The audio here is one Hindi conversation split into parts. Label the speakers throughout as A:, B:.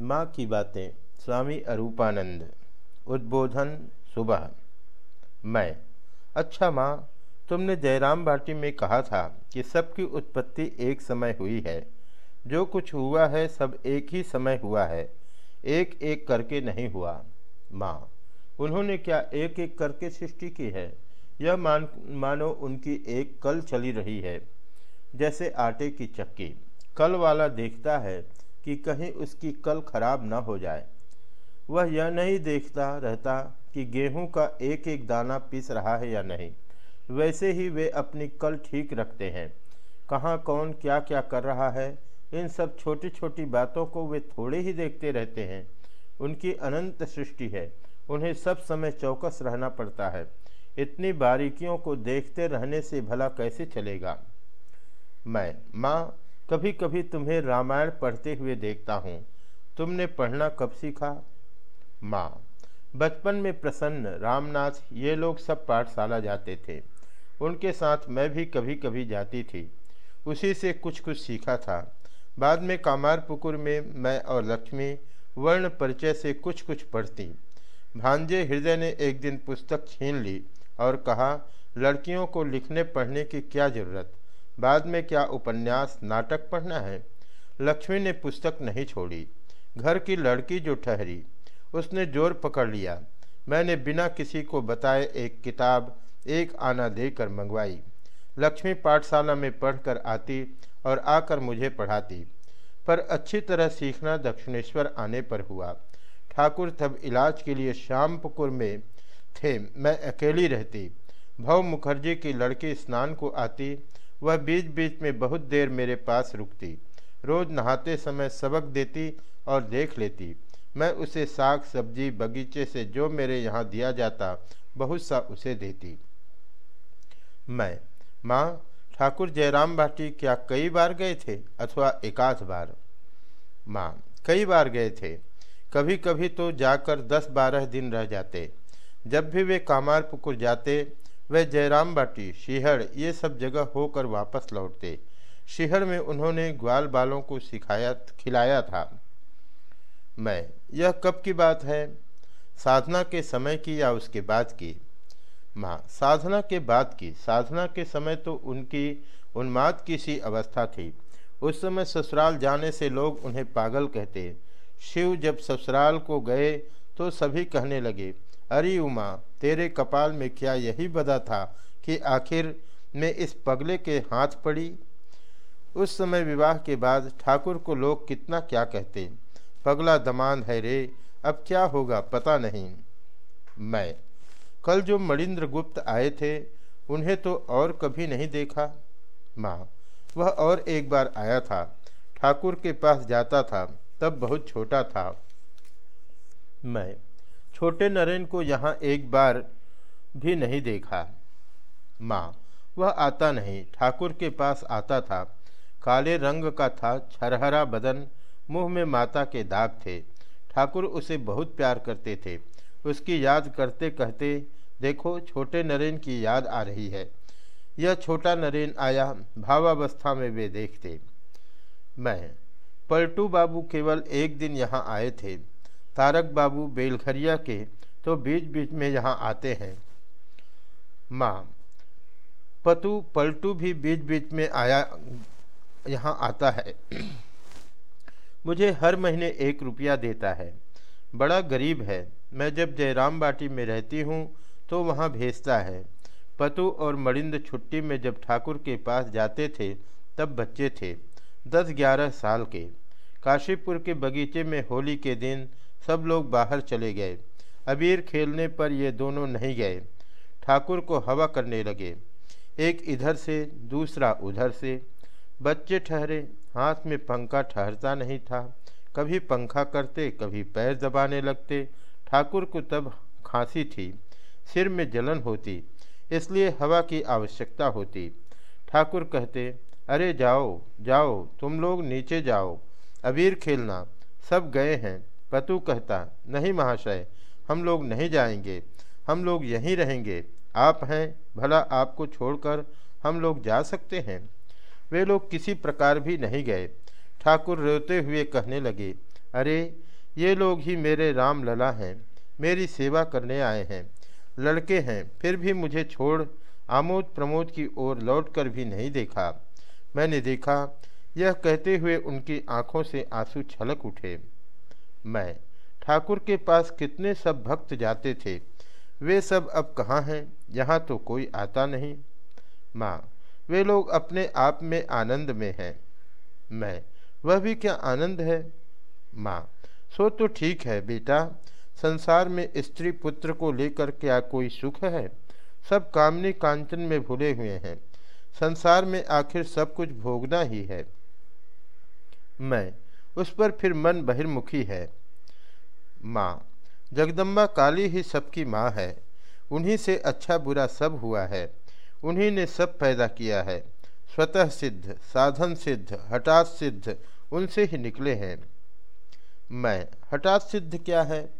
A: माँ की बातें, स्वामी अरूपानंद। उद्बोधन सुबह। मैं। अच्छा माँ, तुमने जयराम बाटी में कहा था कि सबकी उत्पत्ति एक समय हुई है। जो कुछ हुआ है, सब एक ही समय हुआ है। एक एक करके नहीं हुआ। माँ, उन्होंने क्या एक एक करके सृष्टि की है? यह मान, मानो उनकी एक कल चली रही है। जैसे आटे की चक्की। कल वाला देखता है कि कहीं उसकी कल खराब न हो जाए। वह यह नहीं देखता रहता कि गेहूँ का एक एक दाना पीस रहा है या नहीं। वैसे ही वे अपनी कल ठीक रखते हैं। कहाँ कौन क्या क्या कर रहा है, इन सब छोटी छोटी बातों को वे थोड़े ही देखते रहते हैं। उनकी अनंत सृष्टि है, उन्हें सब समय चौकस रहना पड़ता है। इतनी बारीकियों को देखते रहने से भला कैसे चलेगा? मैं, माँ कभी कभी तुम्हें रामायण पढ़ते हुए देखता हूँ। तुमने पढ़ना कब सीखा? माँ, बचपन में प्रसन्न रामनाथ ये लोग सब पाठशाला जाते थे। उनके साथ मैं भी कभी कभी जाती थी। उसी से कुछ कुछ सीखा था। बाद में कामार पुकुर में मैं और लक्ष्मी वर्ण परिचय से कुछ कुछ पढ़ती। भांजे हृदय ने एक दिन पुस्तक छीन ली और कहा, लड़कियों को लिखने पढ़ने की क्या ज़रूरत? बाद में क्या उपन्यास, नाटक पढ़ना है? लक्ष्मी ने पुस्तक नहीं छोड़ी। घर की लड़की जो ठहरी, उसने ज़ोर पकड़ लिया। मैंने बिना किसी को बताए एक किताब, एक आना देकर मंगवाई। लक्ष्मी पाठशाला में पढ़कर आती और आकर मुझे पढ़ाती। पर अच्छी तरह सीखना दक्षिणेश्वर आने पर हुआ। ठाकुर तब इलाज के लिए श्यामपुकुर में थे। मैं अकेली रहती। भव मुखर्जी की लड़की स्नान को आती वह बीच बीच में बहुत देर मेरे पास रुकती। रोज नहाते समय सबक देती और देख लेती। मैं उसे साग, सब्ज़ी, बगीचे से जो मेरे यहाँ दिया जाता, बहुत सा उसे देती। मैं, माँ, ठाकुर जयराम भाटी क्या कई बार गए थे अथवा एकाध बार? माँ, कई बार गए थे। कभी कभी तो जाकर दस बारह दिन रह जाते। जब भी वे कामार पुकुर जाते वह जयराम बाटी शिहड़ ये सब जगह होकर वापस लौटते। शिहड़ में उन्होंने ग्वाल बालों को सिखाया, खिलाया था। मैं, यह कब की बात है? साधना के समय की या उसके बाद की? माँ, साधना के बाद की। साधना के समय तो उनकी उन्माद की सी अवस्था थी। उस समय ससुराल जाने से लोग उन्हें पागल कहते। शिव जब ससुराल को गए तो सभी कहने लगे, अरे उमा तेरे कपाल में क्या यही बदा था कि आखिर मैं इस पगले के हाथ पड़ी? उस समय विवाह के बाद ठाकुर को लोग कितना क्या कहते? पगला दमान है रे, अब क्या होगा पता नहीं। मैं, कल जो मणिंद्र गुप्त आए थे, उन्हें तो और कभी नहीं देखा। माँ, वह और एक बार आया था, ठाकुर के पास जाता था, तब बहुत छोटा था। मैं छोटे नरेन को यहाँ एक बार भी नहीं देखा। माँ, वह आता नहीं। ठाकुर के पास आता था। काले रंग का था, छरहरा बदन, मुँह में माता के दाग थे। ठाकुर उसे बहुत प्यार करते थे। उसकी याद करते कहते देखो, छोटे नरेन की याद आ रही है। यह छोटा नरेन आया, भावावस्था में वे देखते। मैं, पलटू बाबू केवल एक दिन यहाँ आए थे। तारक बाबू बेलखरिया के तो बीच बीच में यहाँ आते हैं। माँ, पतु पलटू भी बीच बीच में आया, यहाँ आता है। मुझे हर महीने एक रुपया देता है। बड़ा गरीब है। मैं जब जयराम बाटी में रहती हूँ तो वहाँ भेजता है। पतु और मरिंद छुट्टी में जब ठाकुर के पास जाते थे, तब बच्चे थे, दस ग्यारह साल के। काशीपुर के बगीचे में होली के दिन सब लोग बाहर चले गए। अबीर खेलने पर ये दोनों नहीं गए। ठाकुर को हवा करने लगे। एक इधर से, दूसरा उधर से। बच्चे ठहरे। हाथ में पंखा ठहरता नहीं था। कभी पंखा करते, कभी पैर दबाने लगते। ठाकुर को तब खांसी थी। सिर में जलन होती, इसलिए हवा की आवश्यकता होती। ठाकुर कहते, अरे जाओ जाओ, तुम लोग नीचे जाओ। अबीर खेलना। सब गए हैं। पतु कहता, नहीं महाशय, हम लोग नहीं जाएँगे। हम लोग यहीं रहेंगे। आप हैं, भला आपको छोड़कर हम लोग जा सकते हैं? वे लोग किसी प्रकार भी नहीं गए। ठाकुर रोते हुए कहने लगे, अरे, ये लोग ही मेरे राम लला हैं। मेरी सेवा करने आए हैं। लड़के हैं, फिर भी मुझे छोड़, आमोद प्रमोद की ओर लौटकर भी नहीं देखा। मैंने देखा, यह कहते हुए उनकी आँखों से आँसू छलक उठे। मैं। ठाकुर के पास कितने सब भक्त जाते थे, वे सब अब कहाँ हैं? यहाँ तो कोई आता नहीं। माँ, वे लोग अपने आप में आनंद में हैं। मैं, वह भी क्या आनंद है? माँ, सो तो ठीक है बेटा, संसार में स्त्री पुत्र को लेकर क्या कोई सुख है? सब कामनी कांचन में भूले हुए हैं। संसार में आखिर सब कुछ भोगना ही है। मैं, उस पर फिर मन बहिर्मुखी है। माँ, जगदम्बा काली ही सबकी माँ है। उन्हीं से अच्छा बुरा सब हुआ है। उन्हीं ने सब पैदा किया है। स्वतः सिद्ध, साधन सिद्ध, हठात सिद्ध, उनसे ही निकले हैं। मैं, हठात सिद्ध क्या है?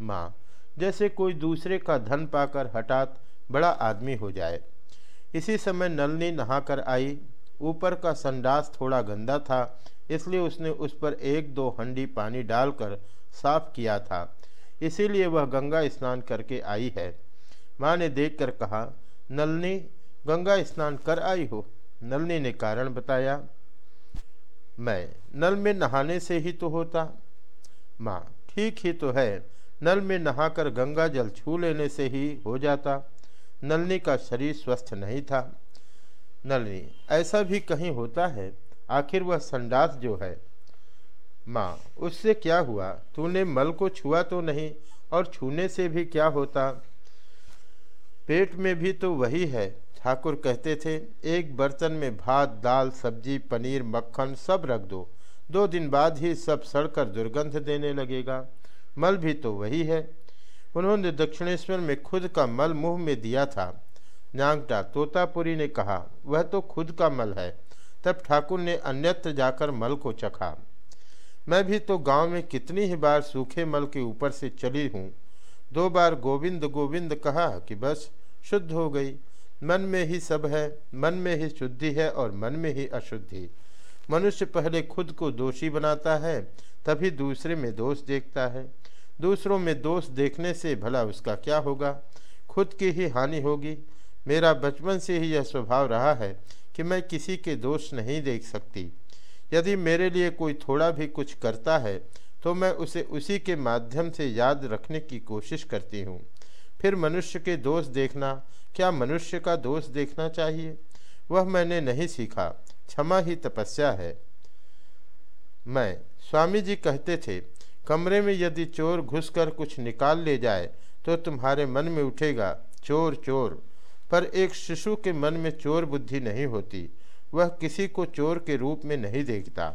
A: माँ, जैसे कोई दूसरे का धन पाकर हठात बड़ा आदमी हो जाए। इसी समय नलनी नहाकर आई। ऊपर का संडास थोड़ा गंदा था, इसलिए उसने उस पर एक दो हंडी पानी डालकर साफ़ किया था। इसीलिए वह गंगा स्नान करके आई है। माँ ने देखकर कहा, नलनी, गंगा स्नान कर आई हो? नलनी ने कारण बताया, मैं नल में नहाने से ही तो होता। माँ, ठीक ही तो है। नल में नहाकर गंगा जल छू लेने से ही हो जाता। नलनी का शरीर स्वस्थ नहीं था। नलनी, ऐसा भी कहीं होता है? आखिर वह संडास जो है माँ, उससे क्या हुआ? तूने मल को छुआ तो नहीं, और छूने से भी क्या होता? पेट में भी तो वही है, ठाकुर कहते थे। एक बर्तन में भात, दाल, सब्ज़ी, पनीर, मक्खन सब रख दो। दो दिन बाद ही सब सड़कर दुर्गंध देने लगेगा। मल भी तो वही है। उन्होंने दक्षिणेश्वर में खुद का मल मुँह में दिया था। नांगटा तोतापुरी ने कहा, वह तो खुद का मल है। तब ठाकुर ने अन्यत्र जाकर मल को चखा। मैं भी तो गाँव में कितनी ही बार सूखे मल के ऊपर से चली हूँ। दो बार गोविंद गोविंद कहा कि बस, शुद्ध हो गई। मन में ही सब है, मन में ही शुद्धि है और मन में ही अशुद्धि। मनुष्य पहले खुद को दोषी बनाता है, तभी दूसरे में दोष देखता है। दूसरों में दोष देखने से भला उसका क्या होगा? खुद की ही हानि होगी। मेरा बचपन से ही यह स्वभाव रहा है कि मैं किसी के दोष नहीं देख सकती। यदि मेरे लिए कोई थोड़ा भी कुछ करता है तो मैं उसे उसी के माध्यम से याद रखने की कोशिश करती हूँ। फिर मनुष्य के दोष देखना, क्या मनुष्य का दोष देखना चाहिए? वह मैंने नहीं सीखा, क्षमा ही तपस्या है। मैं, स्वामी जी कहते थे, कमरे में यदि चोर घुसकर कुछ निकाल ले जाए तो तुम्हारे मन में उठेगा, चोर चोर। पर एक शिशु के मन में चोर बुद्धि नहीं होती। वह किसी को चोर के रूप में नहीं देखता।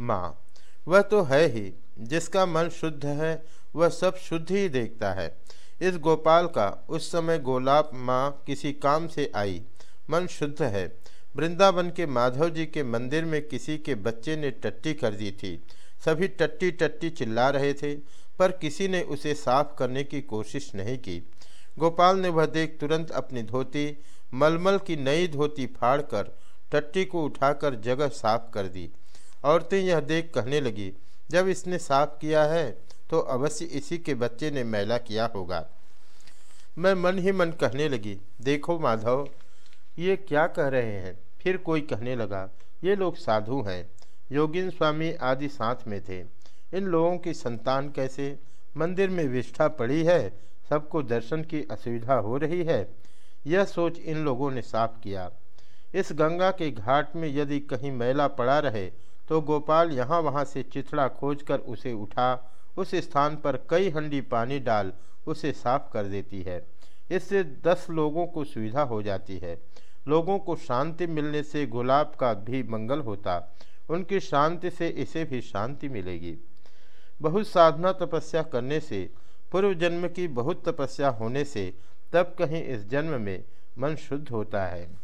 A: माँ, वह तो है ही, जिसका मन शुद्ध है, वह सब शुद्ध ही देखता है। इस गोपाल का उस समय गोलाप माँ किसी काम से आई। मन शुद्ध है। वृंदावन के माधव जी के मंदिर में किसी के बच्चे ने टट्टी कर दी थी। सभी टट्टी टट्टी चिल्ला रहे थे, पर किसी ने उसे साफ़ करने की कोशिश नहीं की। गोपाल ने वह देख तुरंत अपनी धोती मलमल की नई धोती फाड़कर टट्टी को उठाकर जगह साफ़ कर दी। औरतें यह देख कहने लगी, जब इसने साफ़ किया है तो अवश्य इसी के बच्चे ने मैला किया होगा। मैं मन ही मन कहने लगी, देखो माधव, ये क्या कह रहे हैं? फिर कोई कहने लगा, ये लोग साधु हैं, योगिन स्वामी आदि साथ में थे। इन लोगों की संतान कैसे? मंदिर में विष्ठा पड़ी है, सबको दर्शन की असुविधा हो रही है। यह सोच इन लोगों ने साफ़ किया। इस गंगा के घाट में यदि कहीं मैला पड़ा रहे तो गोपाल यहाँ वहाँ से चिथड़ा खोजकर उसे उठा, उस स्थान पर कई हंडी पानी डाल उसे साफ़ कर देती है। इससे दस लोगों को सुविधा हो जाती है। लोगों को शांति मिलने से गुलाब का भी मंगल होता, उनकी शांति से इसे भी शांति मिलेगी। बहुत साधना तपस्या करने से, पूर्व जन्म की बहुत तपस्या होने से तब कहीं इस जन्म में मन शुद्ध होता है।